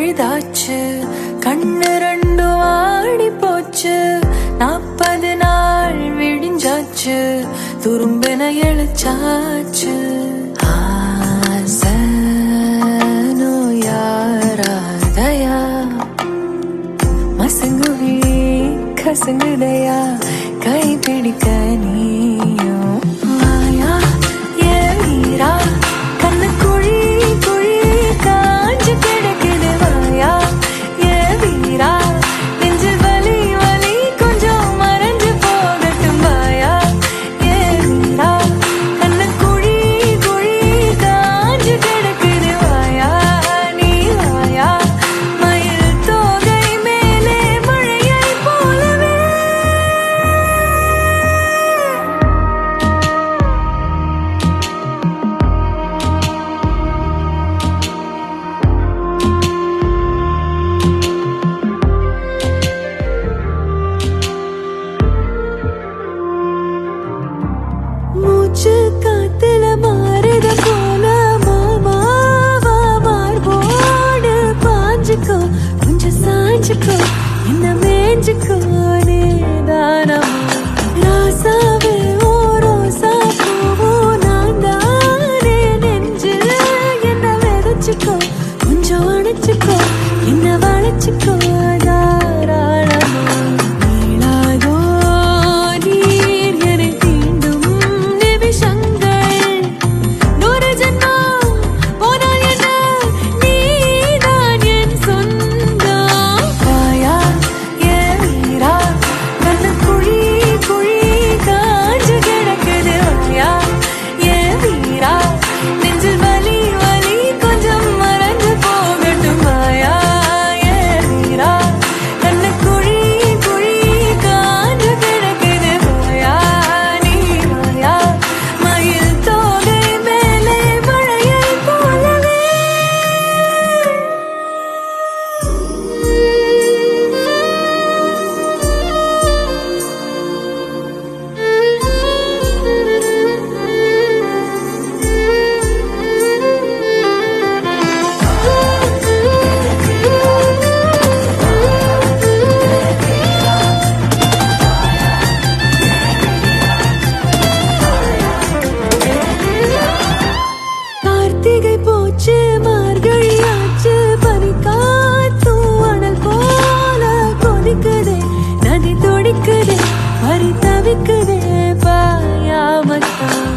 பழுதாச்சு கண்ணு ரெண்டு ஆடி போச்சு. நாற்பது நாள் விடிஞ்சாச்சு. துரும்பின எழுச்சாச்சு. கசங்குதையா? கை பிடிக்க நீயும் फ़िक्र पाया मता।